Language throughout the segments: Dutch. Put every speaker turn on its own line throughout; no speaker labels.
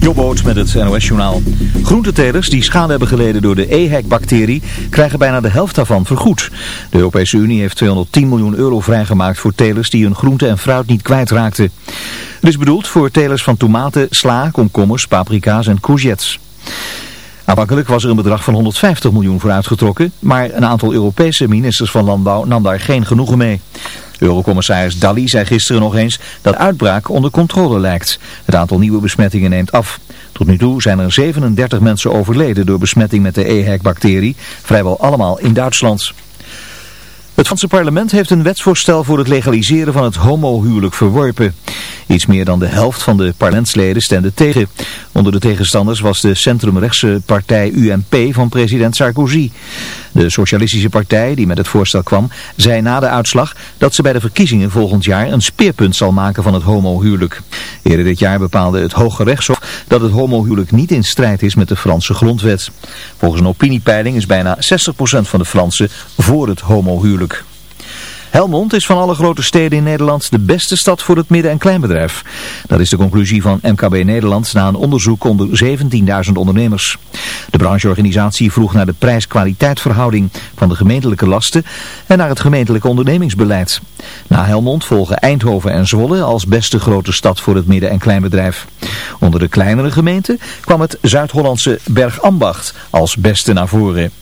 Jobboot met het NOS-journaal. Groentetelers die schade hebben geleden door de EHEC-bacterie krijgen bijna de helft daarvan vergoed. De Europese Unie heeft 210 miljoen euro vrijgemaakt voor telers die hun groente en fruit niet kwijtraakten. Het is bedoeld voor telers van tomaten, sla, komkommers, paprika's en courgettes. Aanvankelijk was er een bedrag van 150 miljoen voor uitgetrokken, maar een aantal Europese ministers van Landbouw nam daar geen genoegen mee. Eurocommissaris Dalli zei gisteren nog eens dat uitbraak onder controle lijkt. Het aantal nieuwe besmettingen neemt af. Tot nu toe zijn er 37 mensen overleden door besmetting met de EHEC-bacterie, vrijwel allemaal in Duitsland. Het Franse parlement heeft een wetsvoorstel voor het legaliseren van het homohuwelijk verworpen. Iets meer dan de helft van de parlementsleden stemde tegen. Onder de tegenstanders was de centrumrechtse partij UMP van president Sarkozy. De socialistische partij die met het voorstel kwam zei na de uitslag dat ze bij de verkiezingen volgend jaar een speerpunt zal maken van het homohuwelijk. Eerder dit jaar bepaalde het Hoge Rechtshof dat het homohuwelijk niet in strijd is met de Franse grondwet. Volgens een opiniepeiling is bijna 60% van de Fransen voor het homohuwelijk. Helmond is van alle grote steden in Nederland de beste stad voor het midden- en kleinbedrijf. Dat is de conclusie van MKB Nederland na een onderzoek onder 17.000 ondernemers. De brancheorganisatie vroeg naar de prijs-kwaliteitverhouding van de gemeentelijke lasten en naar het gemeentelijke ondernemingsbeleid. Na Helmond volgen Eindhoven en Zwolle als beste grote stad voor het midden- en kleinbedrijf. Onder de kleinere gemeenten kwam het Zuid-Hollandse Bergambacht als beste naar voren.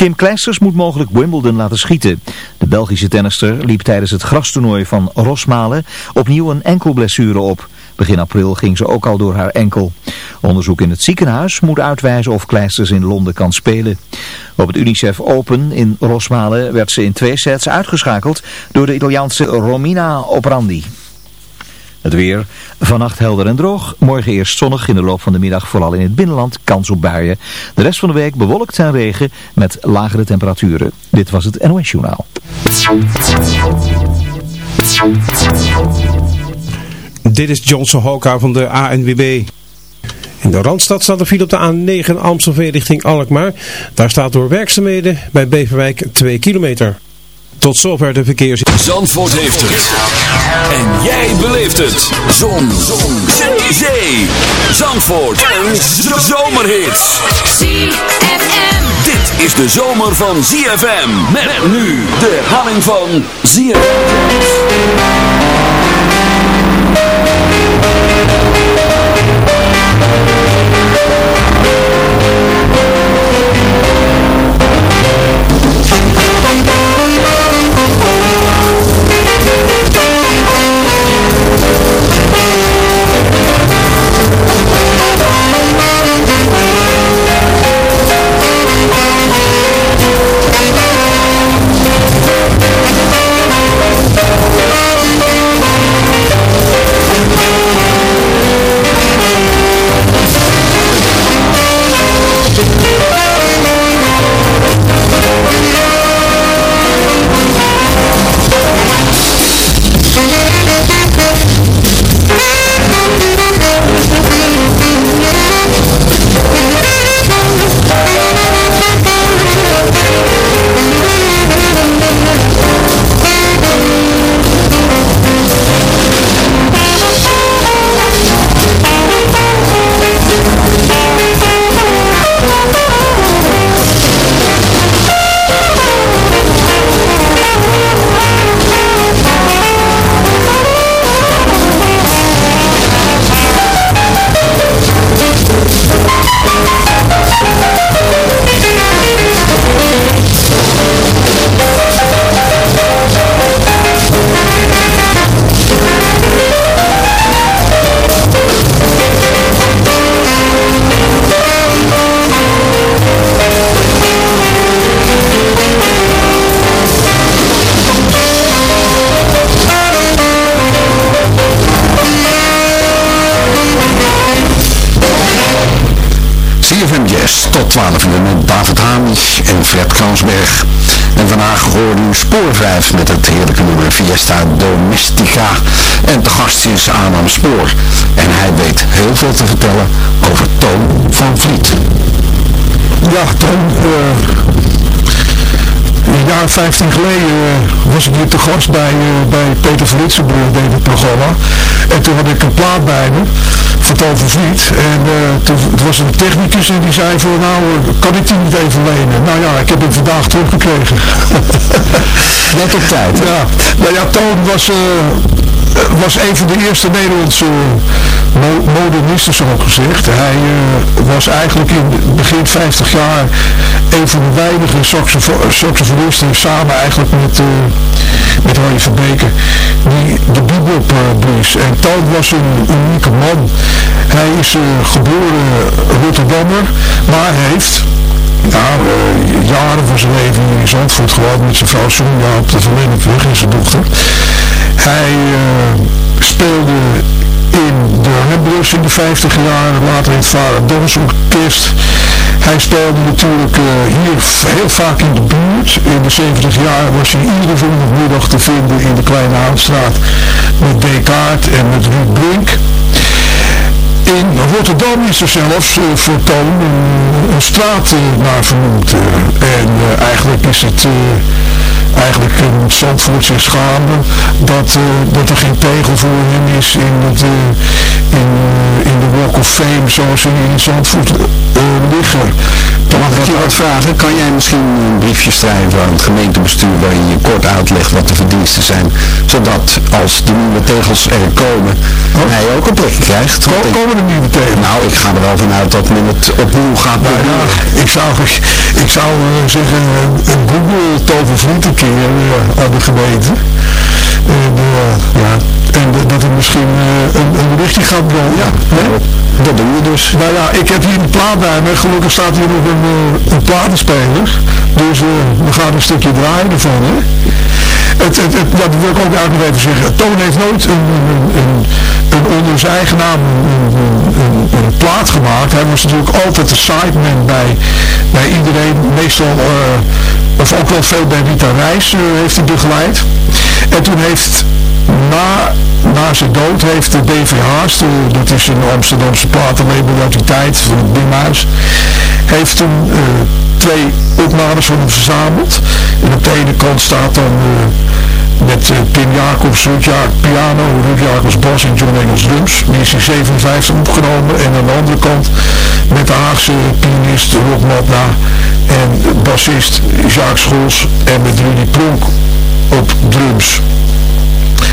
Kim Kleisters moet mogelijk Wimbledon laten schieten. De Belgische tennister liep tijdens het grastoernooi van Rosmalen opnieuw een enkelblessure op. Begin april ging ze ook al door haar enkel. Onderzoek in het ziekenhuis moet uitwijzen of Kleisters in Londen kan spelen. Op het UNICEF Open in Rosmalen werd ze in twee sets uitgeschakeld door de Italiaanse Romina Oprandi. Het weer. Vannacht helder en droog. Morgen eerst zonnig. In de loop van de middag vooral in het binnenland kans op buien. De rest van de week bewolkt en regen met lagere temperaturen. Dit was het NOS Journaal.
Dit is Johnson Hoka van de ANWB. In de Randstad staat er file op de A9 Amstelveen richting Alkmaar. Daar staat door werkzaamheden bij Beverwijk 2 kilometer. Tot zover de verkeers.
Zandvoort heeft het. En jij beleeft het. Zon. Zon. Zee. Zee. Zandvoort. Een zomerhit.
ZFM.
Dit is de zomer van ZFM. Met nu de herhaling van ZFM.
Spoor 5 met het heerlijke nummer Fiesta Domestica. En de gast is Adam Spoor. En hij weet heel veel te vertellen over Toon van Vliet.
Ja, Toon, eh, een jaar 15 geleden was ik hier te gast bij, bij Peter van Ritsenburg, deed het programma. En toen had ik een plaat bij me, van Tover Vliet. En toen het was een technicus en die zei van, nou, kan ik die niet even lenen? Nou ja, ik heb hem vandaag teruggekregen.
Net op tijd.
Ja, nou ja, Toon was was een van de eerste Nederlandse modernisten, zo gezegd. Hij uh, was eigenlijk in begin 50 jaar een van de weinige saxofonisten, samen eigenlijk met, uh, met Harry Verbeeken, die de bebop uh, En Toon was een unieke man. Hij is geboren Rotterdammer, maar heeft ja, jaren van zijn leven in Zandvoort gewoon met zijn vrouw Sonja op de Verlennepweg en zijn dochter. Hij speelde in de Hembrus in de 50 jaar, later in het Varen. Hij speelde natuurlijk uh, hier heel vaak in de buurt. In de 70 jaar was hij iedere zondagmiddag te vinden in de Kleine Houtstraat met Descartes en met Ruud Brink. In Rotterdam is er zelfs uh, voor Toon een, straat uh, naar vernoemd. en eigenlijk is het eigenlijk moet Zandvoort zich schamen dat, uh, dat er geen tegel voor hem is in, het, uh, in, uh, in de Walk of Fame zoals ze in Zandvoort liggen.
Mag ik je wat vragen? Kan jij misschien een briefje schrijven aan het gemeentebestuur waarin je kort uitlegt wat de verdiensten zijn, zodat als de nieuwe tegels er komen, oh. hij ook een plekje krijgt?
Ko komen er nieuwe tegels?
Nou, ik ga er wel vanuit dat men het opnieuw gaat
nou, ja, ik zou, ik zou zeggen, een Google tovervliet een keer uh, aan de gemeente. En, uh, ja, en dat er misschien uh, een, een berichtje gaat Ja,
dat doen we dus.
Nou ja, ik heb hier een plaat bij me. Gelukkig staat hier nog een, een platenspeler. Dus we gaan een stukje draaien ervan. Hè. Het, het, het, dat wil ik ook eigenlijk even zeggen. Toon heeft nooit een, een, een, een onder zijn eigen naam een, een, plaat gemaakt. Hij was natuurlijk altijd de sideman bij, bij iedereen. Meestal, uh, of ook wel veel bij Rita Reis uh, heeft hij begeleid. En toen heeft na, na zijn dood heeft de DVH's, de, dat is een Amsterdamse platenlabel uit die tijd, van het Bimhuis, heeft toen uh, twee opnames van hem verzameld. En op de ene kant staat dan uh, met uh, Pim Jacobs, Ruud piano, Ruud Jacobs bas en John Engels drums. Die is in 57 opgenomen. En aan de andere kant met de Haagse pianist Rob Matna en bassist Jacques Scholz en met Rudy Plonk op drums.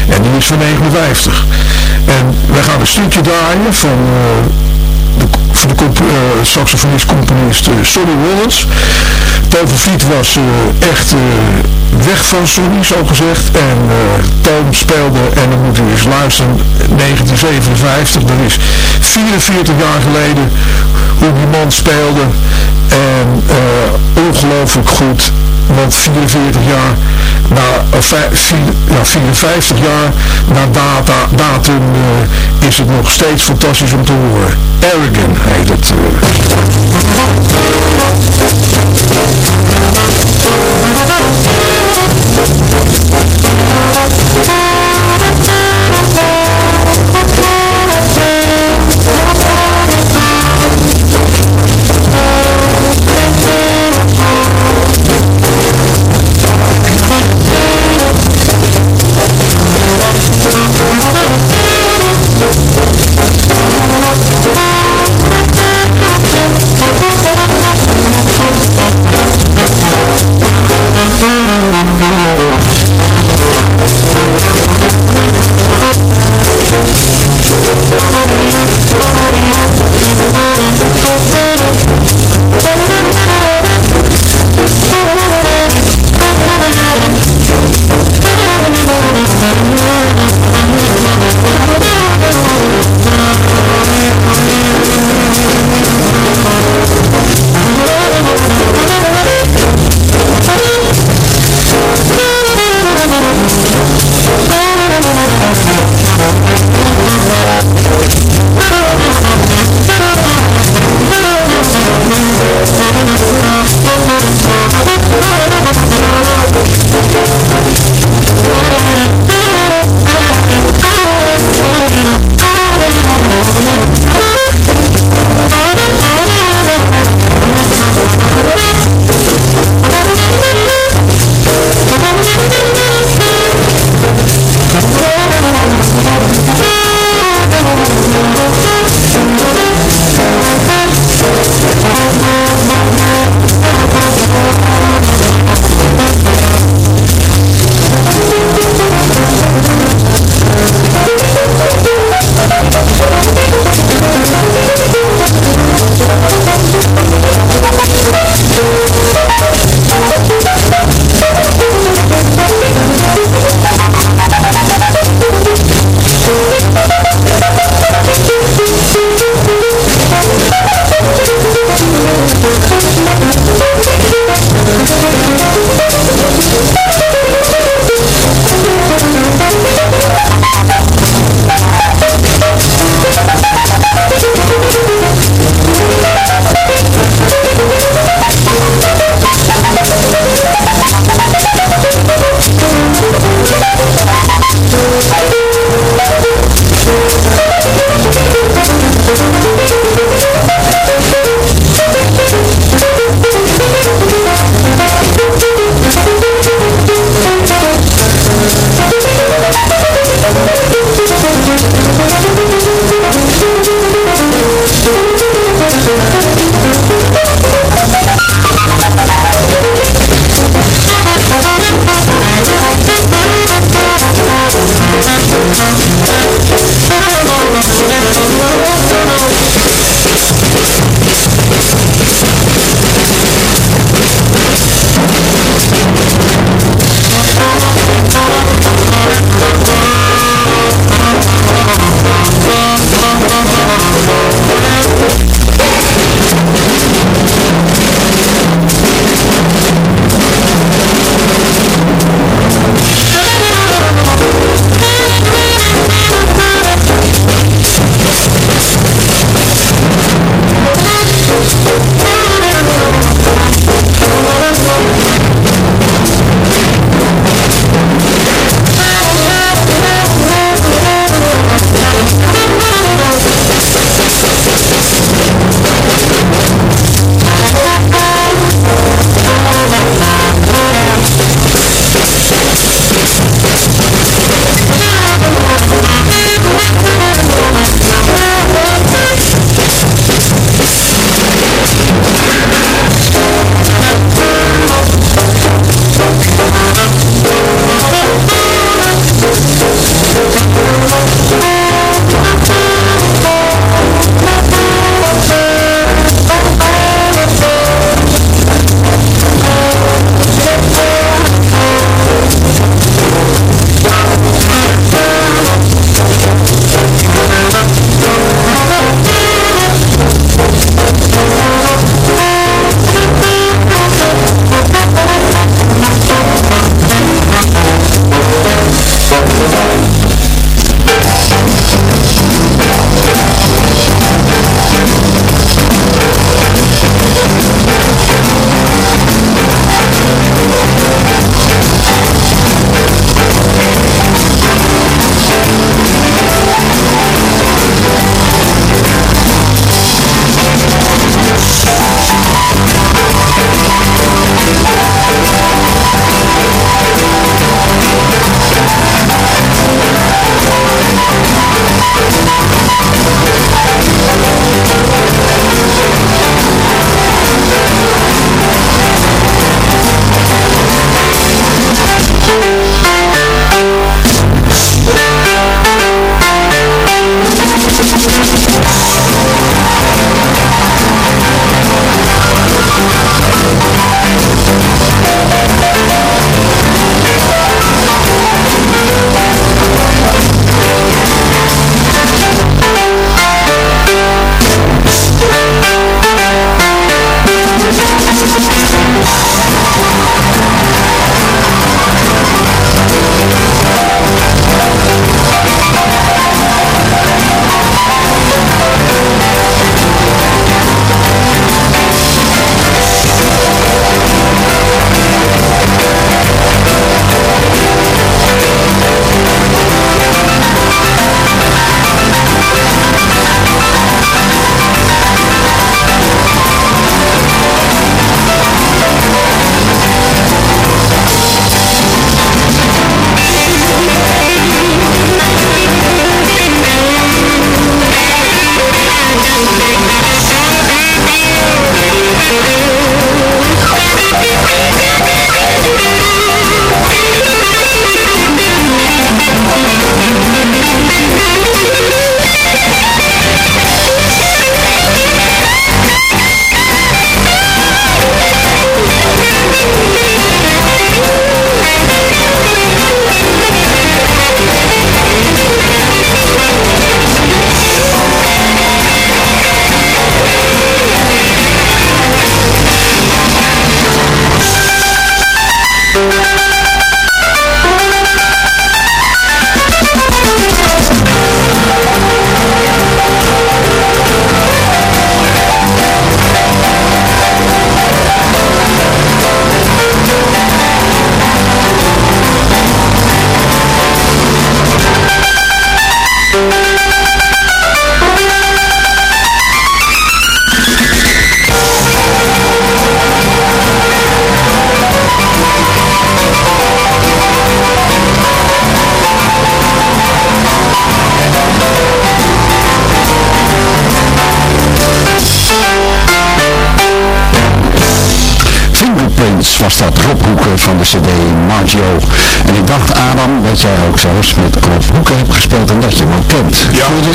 En die is van 59. En wij gaan een stukje draaien van uh, de, van de uh, saxofonist-componist uh, Sonny Rollins. Tover was echt weg van Sonny, zo gezegd. En Toon speelde, en dan moet u eens luisteren, 1957, dat is 44 jaar geleden hoe die man speelde. En ongelooflijk goed want 44 jaar na, of, ja, 54 jaar na data, datum uh, is het nog steeds fantastisch om te horen. Aragon heet het. Uh.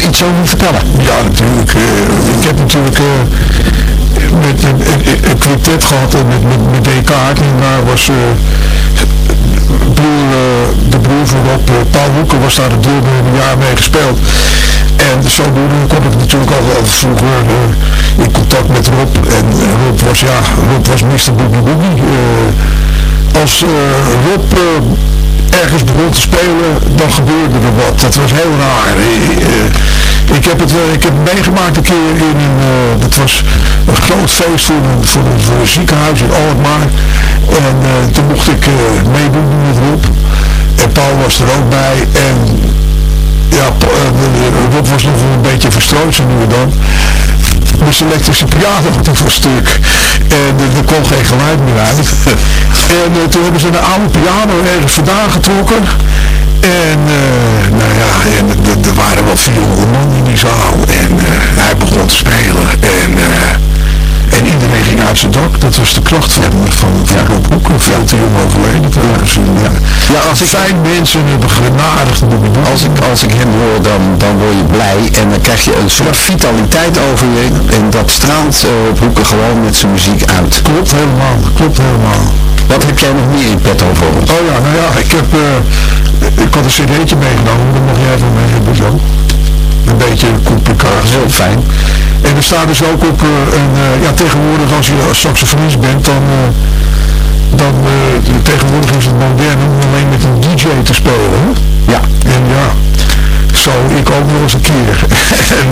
Iets over vertellen?
Ja, natuurlijk. Uh, ik heb natuurlijk uh, met een, quintet gehad met, met, met Descartes. En was broer, de broer van Rob, Paul Hoeken, was daar het deel jaar mee gespeeld. En zodoende kom ik natuurlijk al, al vroeger in contact met Rob. En Rob was, ja, Rob was Mr. Boogie Boogie. Als Rob ergens begon te spelen, dan gebeurde er wat. Dat was heel raar. ik heb het ik heb meegemaakt een keer in een, dat was een groot feest voor een, voor een, voor een ziekenhuis in Alkmaar. En toen mocht ik meedoen met Rob. En Paul was er ook bij. En ja, eh, Rob was nog een beetje verstrooid zo nu dan. Dus de elektrische piano toen voor stuk. En er kon geen geluid meer uit. en uh, toen hebben ze een oude piano ergens vandaan getrokken. En uh, nou ja, en er waren wel 400 man in die zaal. En hij begon te spelen. En en iedereen ging uit zijn dak. Dat was de kracht van, van, van Hoeken. Veel te jong overleden trouwens. Ja. ja, als ik... Fijn mensen hebben genadigd.
Als ik, als ik hem hoor, dan, dan word je blij. En dan krijg je een soort vitaliteit over je. En dat straalt uh, Rob Hoeken gewoon met zijn muziek uit.
Klopt helemaal. Klopt helemaal.
Wat heb jij nog meer in petto voor ons?
Oh ja, nou ja, ik heb... Uh, ik had een cd'tje meegenomen. Daar mag jij van hebben zo een beetje complicatie.
Heel fijn.
En er staat dus ook op uh, een, uh, ja tegenwoordig als je saxofonist bent, dan, uh, dan tegenwoordig is het modern om alleen met een DJ te spelen.
Ja.
En ja, zo ik ook nog eens een keer. en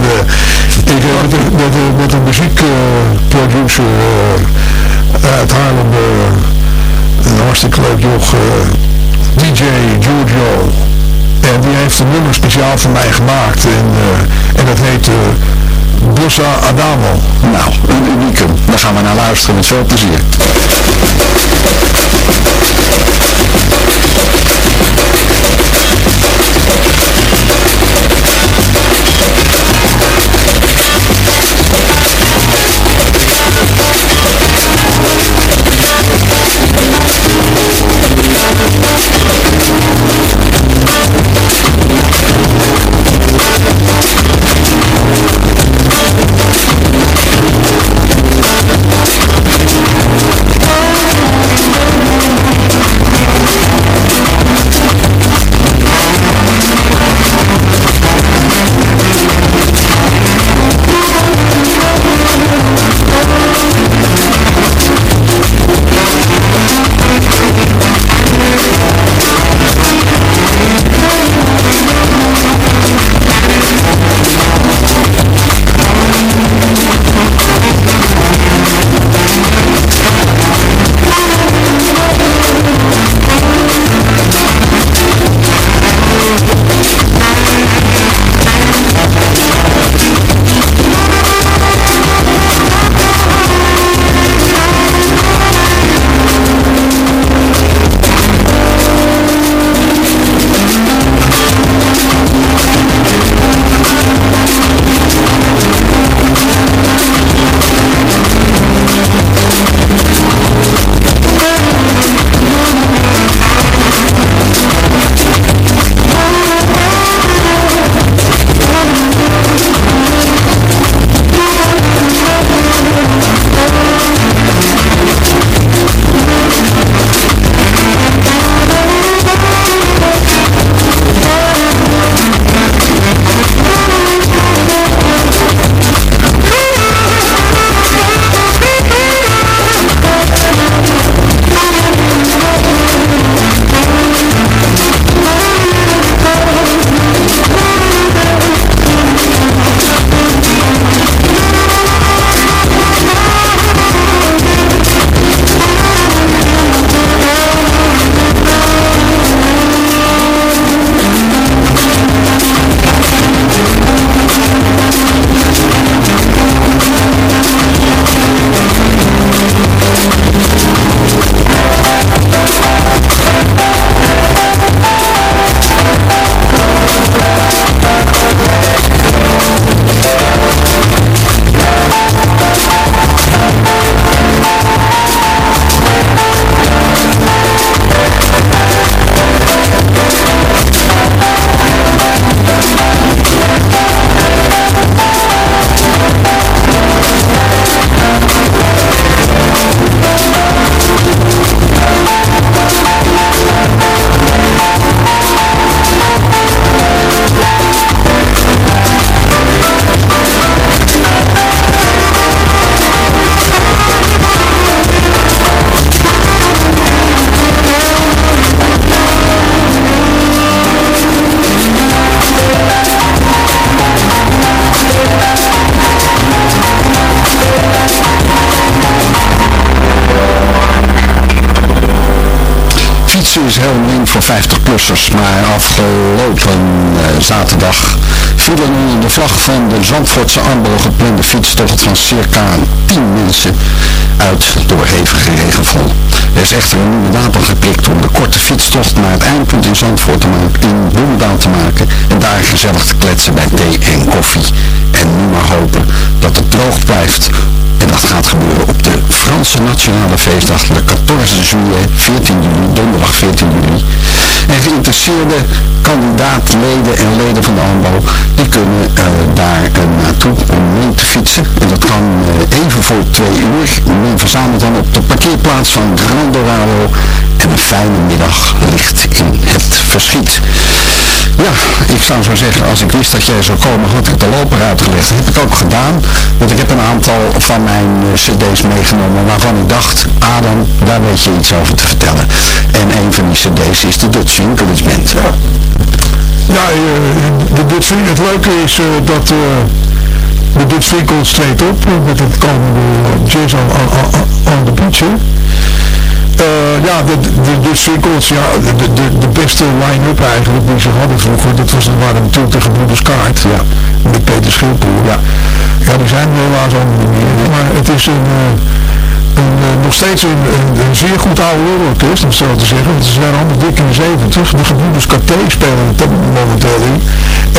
ik heb met, met, met een muziekproducer uit Haarlem, een hartstikke leuk joch, DJ Giorgio. En die heeft een nummer speciaal voor mij gemaakt. En, uh, en dat heet uh, Bossa Adamo.
Nou, een unicum. Daar gaan we naar luisteren met veel plezier. Afgelopen uh, zaterdag vielen de vlag van de Zandvoortse Armbol geplande fietstocht van circa 10 mensen uit door hevige regenval. Er is echter een nieuwe datum geprikt om de korte fietstocht naar het eindpunt in Zandvoort te maken, in Bloemendaal te maken en daar gezellig te kletsen bij thee en koffie. En nu maar hopen Franse Nationale Feestdag, de 14 juli, 14 juli, donderdag 14 juli. En geïnteresseerde kandidaatleden en leden van de AMBO, die kunnen uh, daar uh, naartoe om mee te fietsen. En dat kan uh, even voor twee uur. Men verzamelt dan op de parkeerplaats van Grand Dorado en een fijne middag ligt in het verschiet. Ja, ik zou zo zeggen, als ik wist dat jij zou komen, had ik de loper uitgelegd. Dat heb ik ook gedaan, want ik heb een aantal van mijn cd's meegenomen waarvan ik dacht, Adam, daar weet je iets over te vertellen. En een van die cd's is de Dutch Winkelers Band.
Ja, ja de Dutch Het leuke is uh, dat de Dutch Winkels treedt op met het komende Jazz on, on, on the Beach. Uh, ja, de, de, de ja, de, de, de beste line-up eigenlijk die ze hadden vroeger, dat was, waren natuurlijk de gebroeders Kaart, ja, met Peter Schilpoel, ja. Ja, die zijn er helaas allemaal niet meer, maar het is een... Een, uh, nog steeds een, een, een, zeer goed oude orkest, om zo te zeggen. Want ze zijn allemaal dik in de 70. De gebroeders Carté spelen het momenteel in.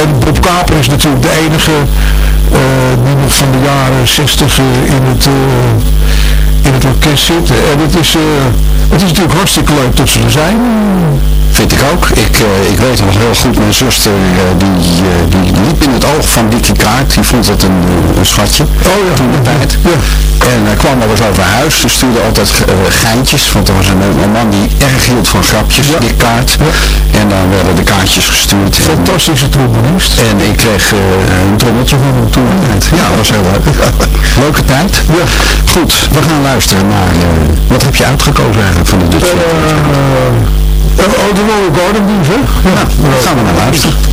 En Bob Kaper is natuurlijk de enige uh, die nog van de jaren 60 uh, in het in het orkest zitten. En het is, uh, het is natuurlijk hartstikke leuk dat ze er zijn.
Vind ik ook. Ik, uh, ik weet nog heel goed, mijn zuster uh, die, die liep in het oog van Dickie Kaart. Die vond het een, een schatje.
Oh ja.
Toen de tijd.
Ja.
En hij kwam wel eens over huis. Ze stuurde altijd geintjes. Want er was een, een, man die erg hield van grapjes, ja. Kaart.
Ja.
En dan werden de kaartjes gestuurd.
Fantastische trombonist.
En ik kreeg een trommeltje van hem toen. Ja, dat was heel leuk. Leuke tijd.
Ja.
Goed, we gaan luisteren naar... wat heb je uitgekozen eigenlijk van de Dutch
uh, Garden Blues, hè?
Ja, daar gaan we naar luisteren.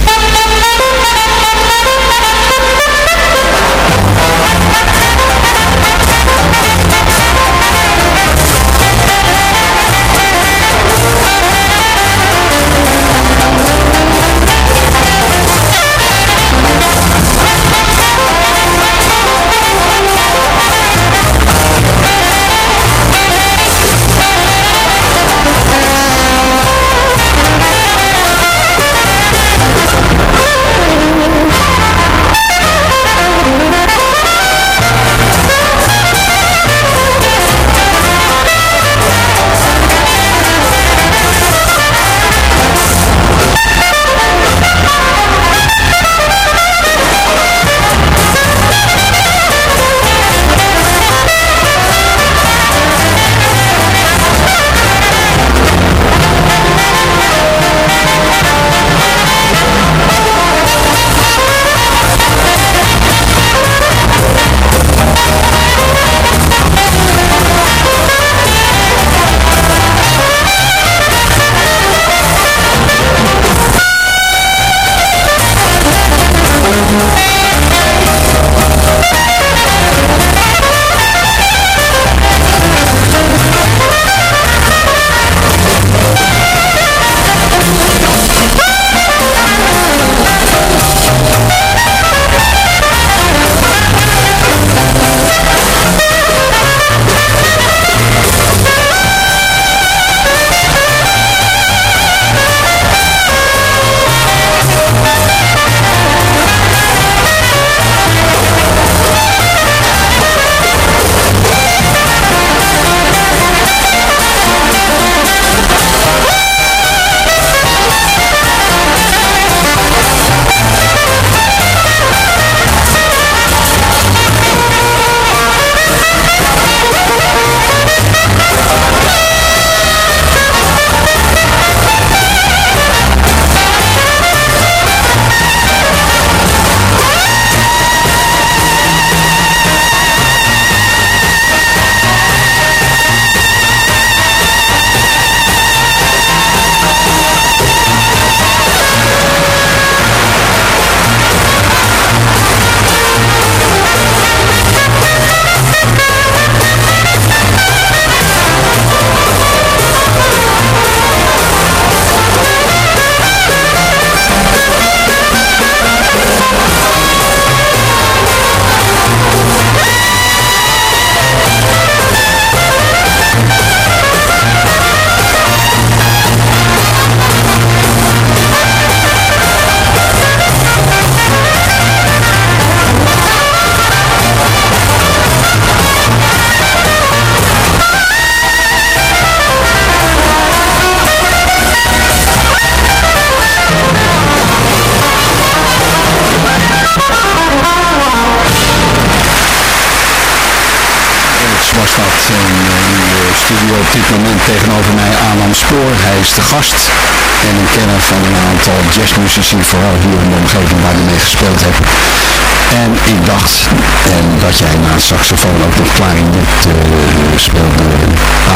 Ik en dat jij naast saxofoon ook nog klarinet uh, speelde,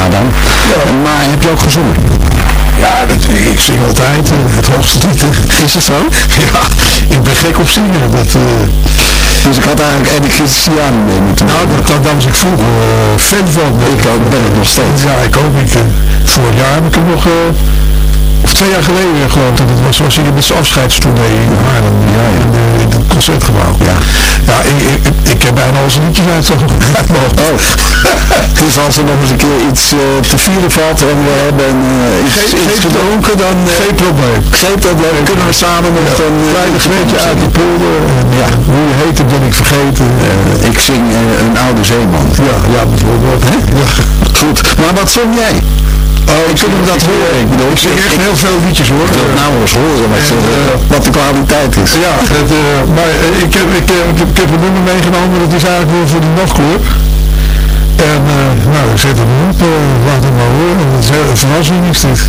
Adam. Maar heb je ook gezongen?
Ja, dat, ik zing altijd uh, het hoogste lied.
Is het zo?
Ja, ik ben gek op zingen. Dat, uh,
dus ik had eigenlijk Eddie Christian mee moeten
Nou, dat, dat, was ik vroeger fan van.
Ik ook, ben het nog steeds.
Ja, ik ook. Ik, vorig jaar heb ik hem nog of twee jaar geleden geloof ik, dat was, was hij met zijn afscheidstournee in Haarlem, ja, in, de, in het concertgebouw.
Ja,
ja ik, ik, ik heb bijna al zijn liedjes uit,
Oh, dus als er nog eens een keer iets uh, te vieren valt en we hebben uh, iets,
geen,
iets gedronken, dan...
Uh, geen probleem.
Geen probleem, kunnen we samen
ja,
een...
kleine greetje uit de polder. ja, hoe je heet, ben ik vergeten.
ik zing een oude zeeman.
Ja, ja bijvoorbeeld. Hè? Ja.
Goed, maar wat zong jij?
Oh, ik kunnen dat horen. Ik bedoel, ik zing echt heel veel liedjes hoor.
Ik wil het nou eens horen wat, en, uh, wat de kwaliteit is.
Ja, het, uh, maar uh, ik, heb, ik, ik, heb, ik heb een nummer meegenomen, dat is eigenlijk weer voor de nachtclub. En nou, ik zet hem op, laat hem maar horen. Dat is een verrassing is dit.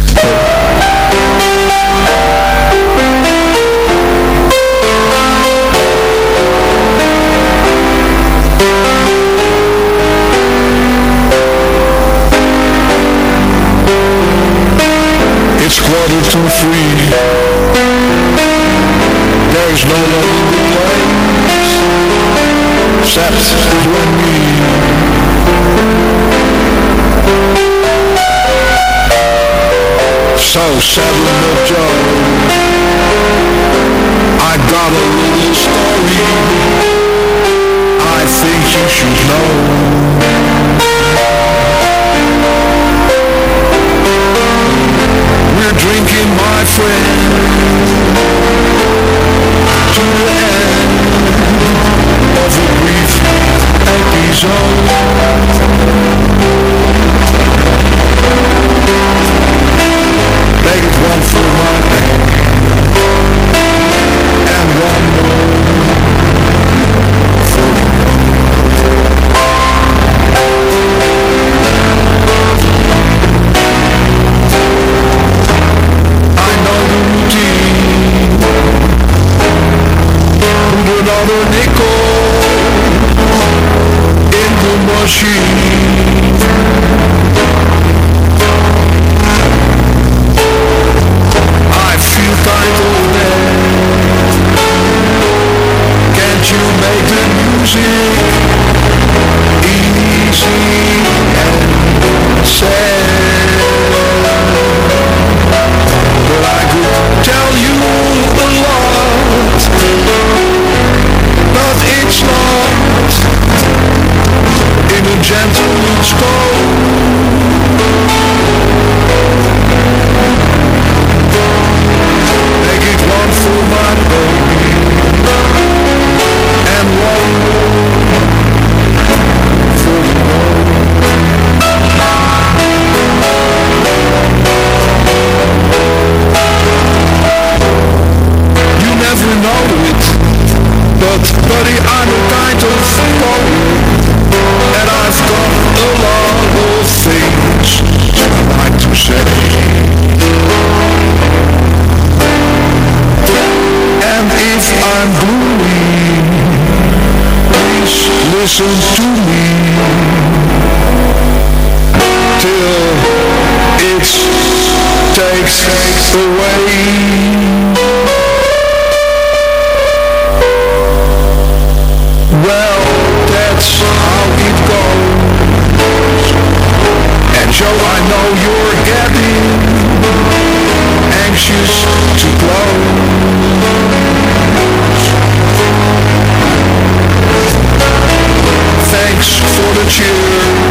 Settle the Joe I got a little story. I think you should know. We're drinking, my friend, to the end of a brief episode. Well, that's how it goes And Joe, I know you're getting anxious to Thanks for the cheer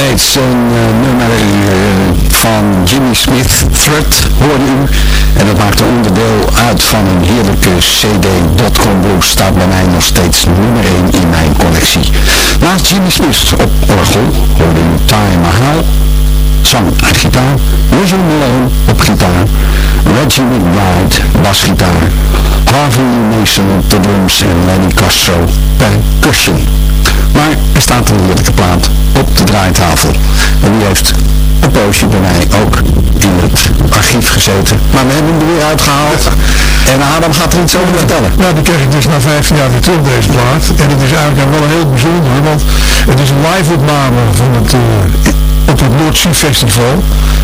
steeds een uh, nummer van Jimmy Smith, Threat, hoorde u. En dat maakt een onderdeel uit van een heerlijke CD. Dotcom Blues staat bij mij nog steeds nummer 1 in mijn collectie. Naast Jimmy Smith op orgel hoorde u Ty Mahal, zang en gitaar, Russell Malone op gitaar, Reggie McBride, basgitaar, Harvey Mason op de drums en Lenny Castro percussion. Maar er staat een heerlijke plaat op de draaitafel. En die heeft een poosje bij mij ook in het archief gezeten. Maar we hebben hem er weer uitgehaald. En Adam gaat er iets over vertellen.
Nou, die kreeg ik dus na 15 jaar weer terug, deze plaat. En het is eigenlijk wel heel bijzonder, want het is een live opname van het, uh, op het Noordzee Festival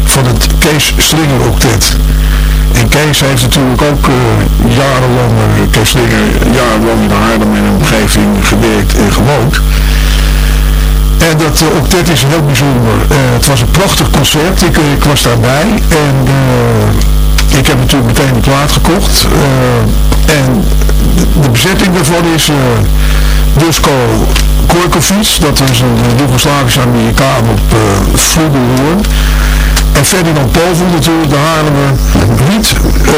van het Kees Slinger Octet. En Kees heeft natuurlijk ook uh, jarenlang, uh, Kees jarenlang in Haarlem en omgeving gewerkt en gewoond. En dat uh, octet is heel bijzonder. Het was een prachtig concert. Ik, ik was daarbij. En ik heb natuurlijk meteen een plaat gekocht. en de bezetting daarvan is Dusko Korkovic. Dat is een Joegoslavische Amerikaan op uh, vloegelhoorn. En Ferdinand Povel natuurlijk, de Haarlemmer. Riet, uh,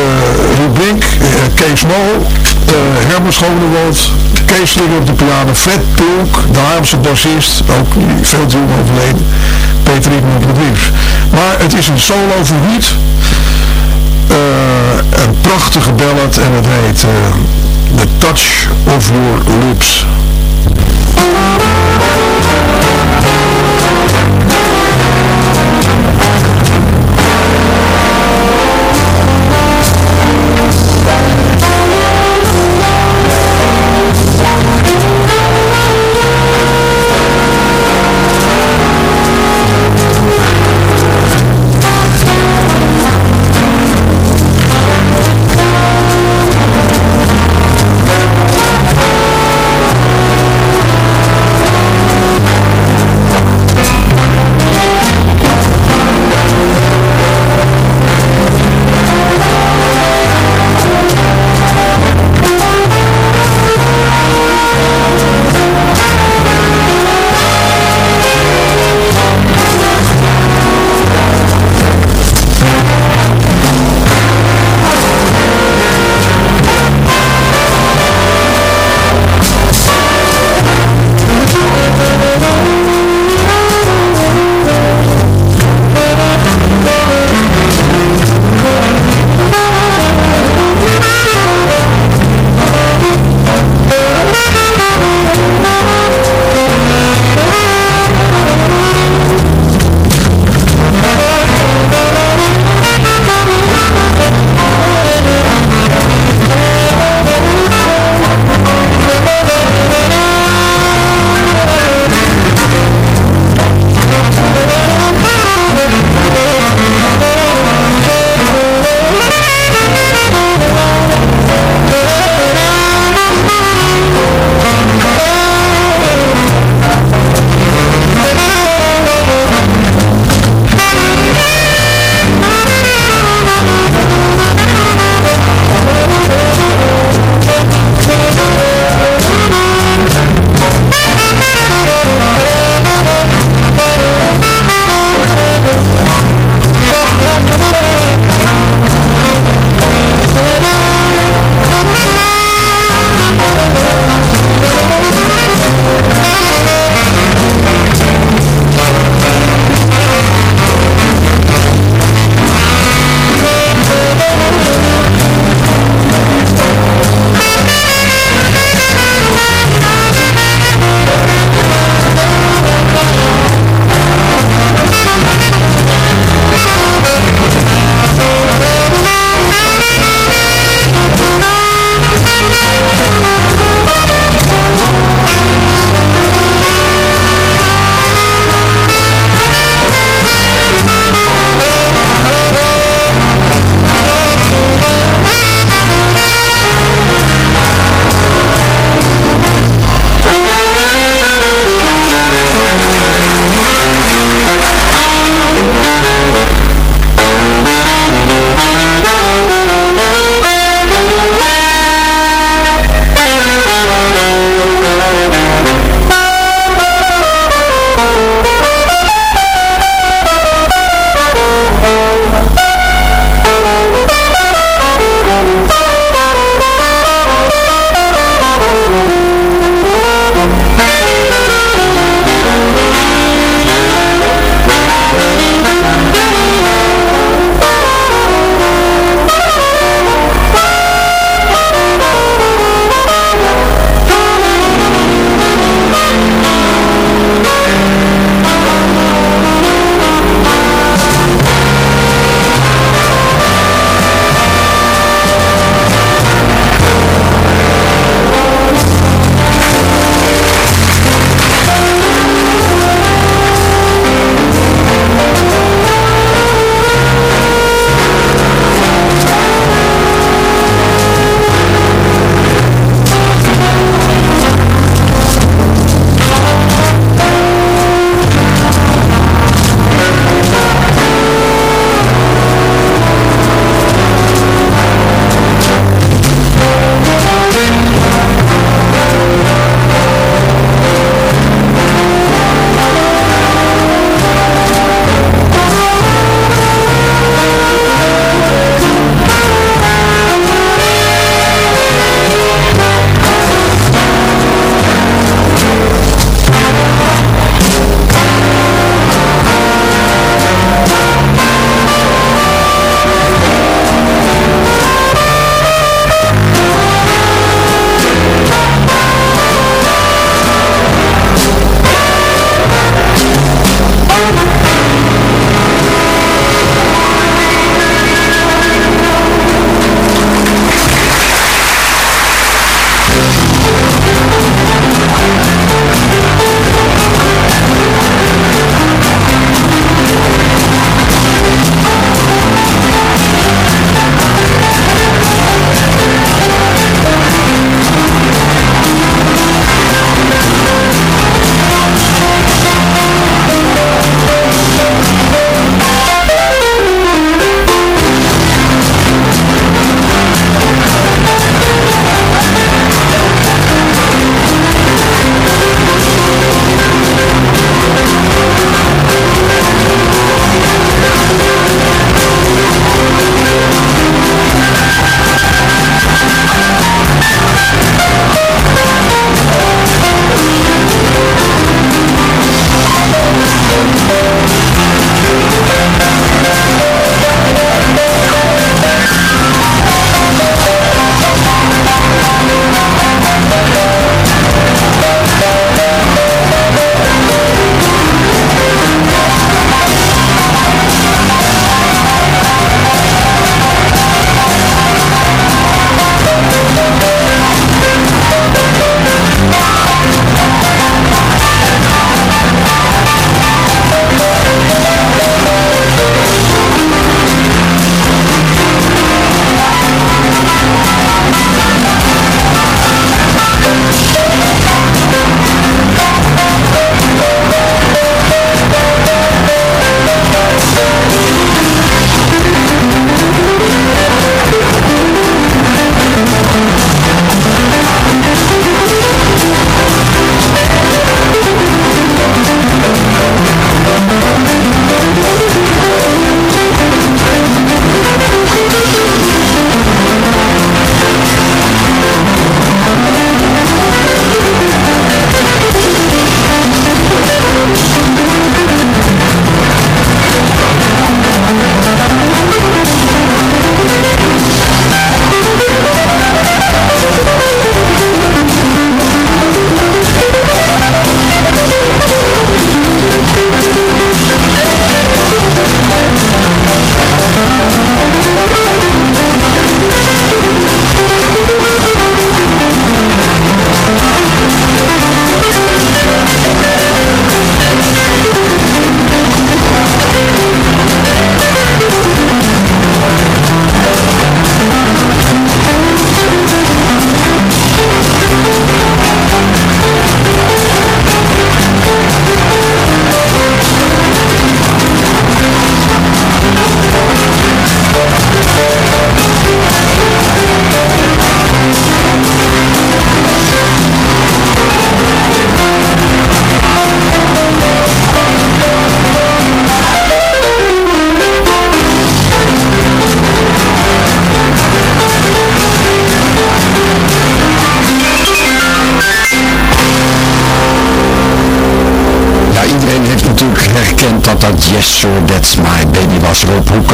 Rubrink, uh, Kees Mol, uh, Herman Schonewold, Kees Slinger op de piano, Fred Pulk, de Haarlemse bassist, ook veel te jong overleden, Peter Riekman op drums. Maar het is een solo voor Riet. een prachtige ballad en het heet The Touch of Your Lips.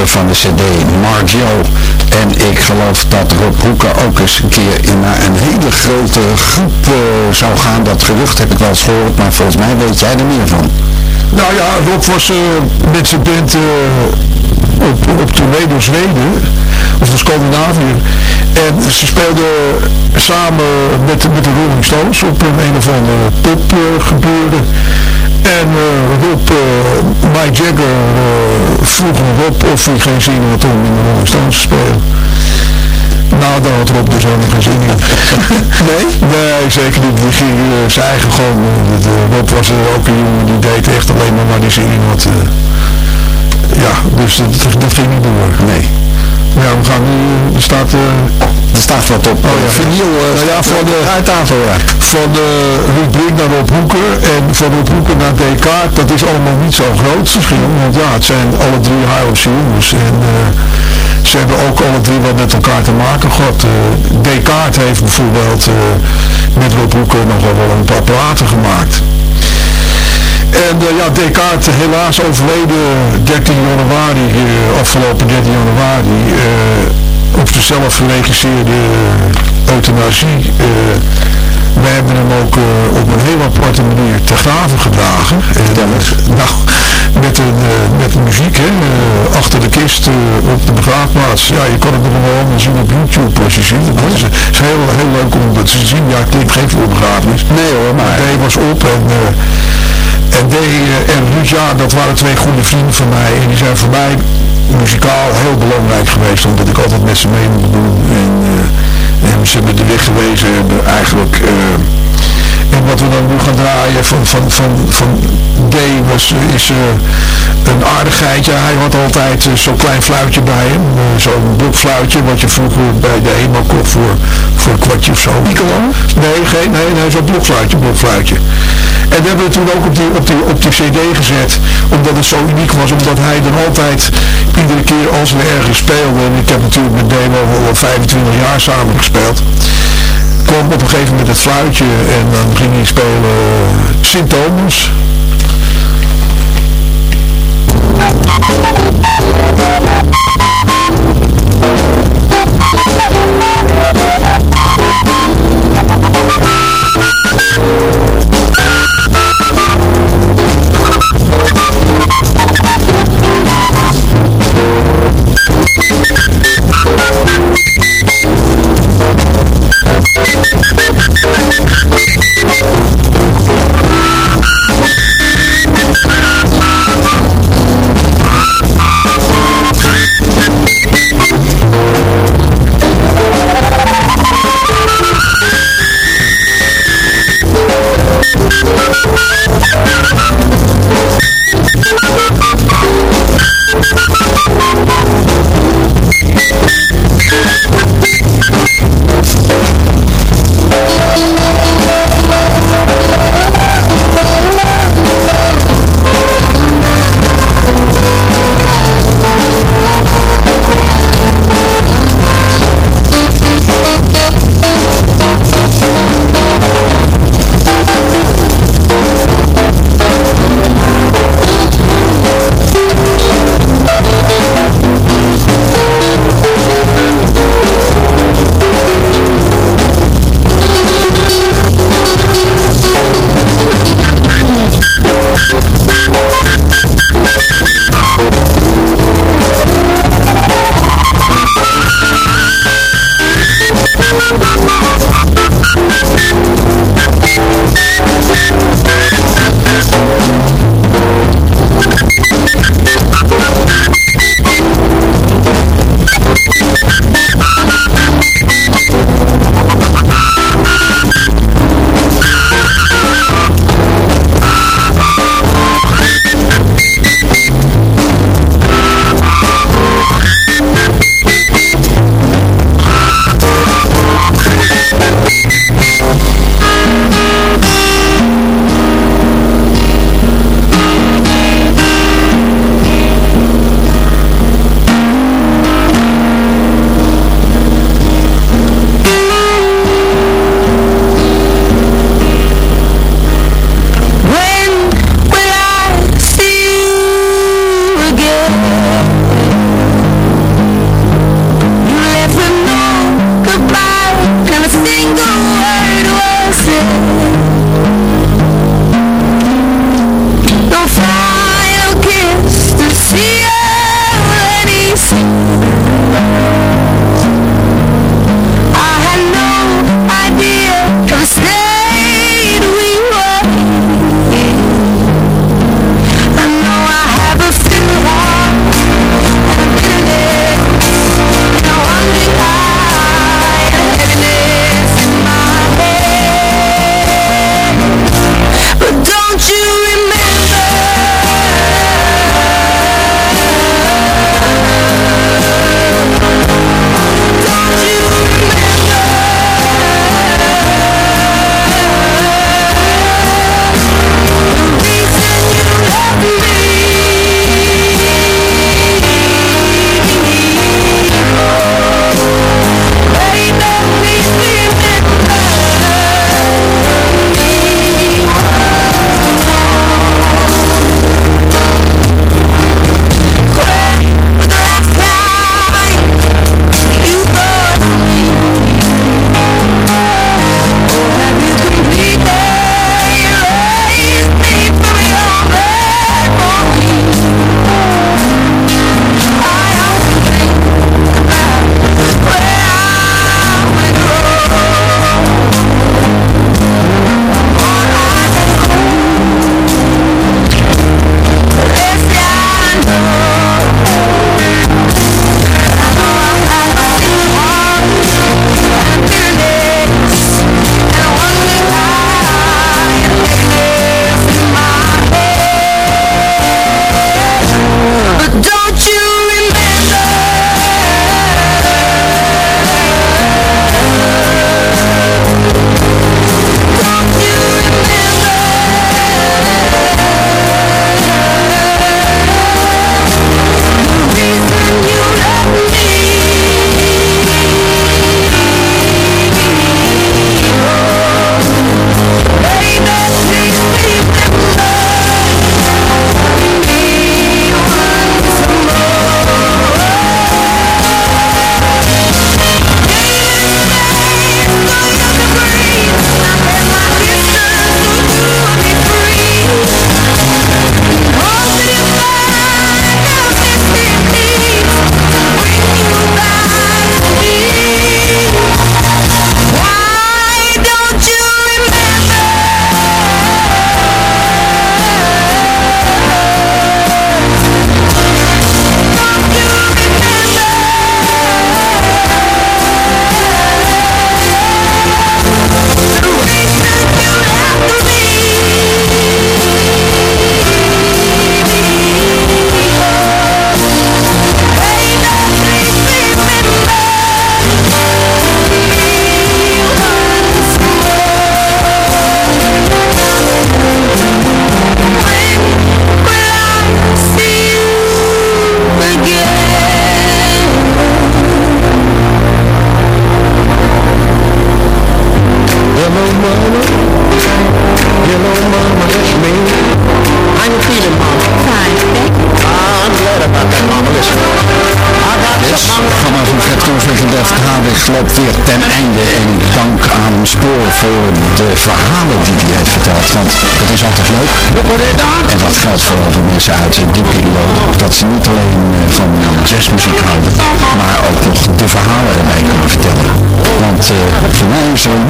Van de cd Margio. En ik geloof dat Rob Hoeken ook eens een keer in naar een hele grote groep zou gaan. Dat gerucht heb ik wel eens gehoord, maar volgens mij weet jij er meer van.
Nou ja, Rob was met zijn band op, op tournee door Zweden, of door Scandinavië. En ze speelden samen met, met de Rolling Stones op een een of andere pop gebeuren. En uh, Rob, uh, Mike Jagger uh, vroeg Rob of hij geen zin had om in de Rolling Stones te spelen. Nou, daar had Rob dus helemaal geen zin in. nee? Nee, zeker niet. Die ging zijn eigen gewoon. Rob was ook een jongen die deed echt alleen maar waar hij zin in had ja, dus dat, dat ging niet door.
Nee.
Ja, we gaan nu, er staat...
Uh, er staat wat op.
Oh ja,
vinyl. Uh,
nou ja, van de,
uit tafel, ja.
Van de rubriek naar Rob Hoeker en van Rob Hoeker naar Descartes, dat is allemaal niet zo groot verschil. Want ja, het zijn alle drie Highlandse jongens. En uh, ze hebben ook alle drie wat met elkaar te maken gehad. Uh, Descartes heeft bijvoorbeeld met Rob Hoeker nog wel een paar platen gemaakt. En uh, ja, Descartes helaas overleden 13 januari, uh, afgelopen 13 januari, uh, op zichzelf geregisseerde euthanasie. we hebben hem ook op een heel aparte manier te graven gedragen. En, nou, met, een, met muziek, hè, achter de kist op de begraafplaats. Ja, je kan het nog wel allemaal zien op YouTube als je ziet. Het is, is heel, heel leuk om dat te zien. Ja, ik denk geen voorbegrafenis.
Nee hoor, maar...
hij was op en... En D en Ruud, dat waren twee goede vrienden van mij. En die zijn voor mij muzikaal heel belangrijk geweest. Omdat ik altijd met ze mee moet doen. En, uh, en ze hebben de weg gewezen hebben eigenlijk... En wat we dan nu gaan draaien van, van, van, van D was, is uh, een aardigheidje. Hij had altijd uh, zo'n klein fluitje bij hem. Uh, zo'n blokfluitje wat je vroeger bij de HEMA kocht voor, voor een kwartje of zo. Nee, geen, nee, nee zo'n blokfluitje, blokfluitje. En we hebben het toen ook op die, op, die, op die cd gezet. Omdat het zo uniek was. Omdat hij dan altijd, iedere keer als we ergens speelden. En ik heb natuurlijk met Demo al 25 jaar samen gespeeld kwam op een gegeven moment het fluitje en dan ging hij spelen
eh, Sint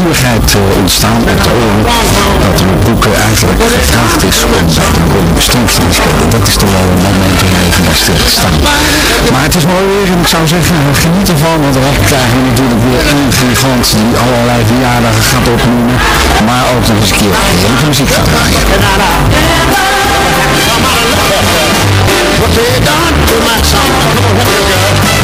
nieuwigheid uh, ontstaan op de oren dat er boeken eigenlijk gevraagd is om de Rolling Stones te spelen. Dat is toch wel een moment om even te staan. Maar het is mooi weer en ik zou zeggen, geniet ervan, want dan krijgen natuurlijk weer een gigant die allerlei verjaardagen gaat opnoemen, maar ook nog eens een keer muziek gaat draaien. What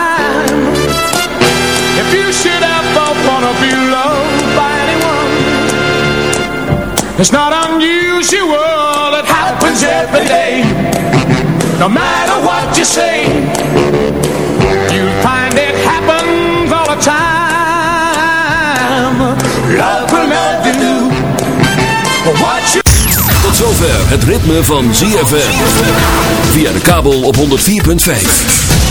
It's not unusual, it happens every day. No matter what you say, you'll find it happens all the time. Love will never do what you
Tot zover het ritme van ZFM. Via de kabel op 104.5.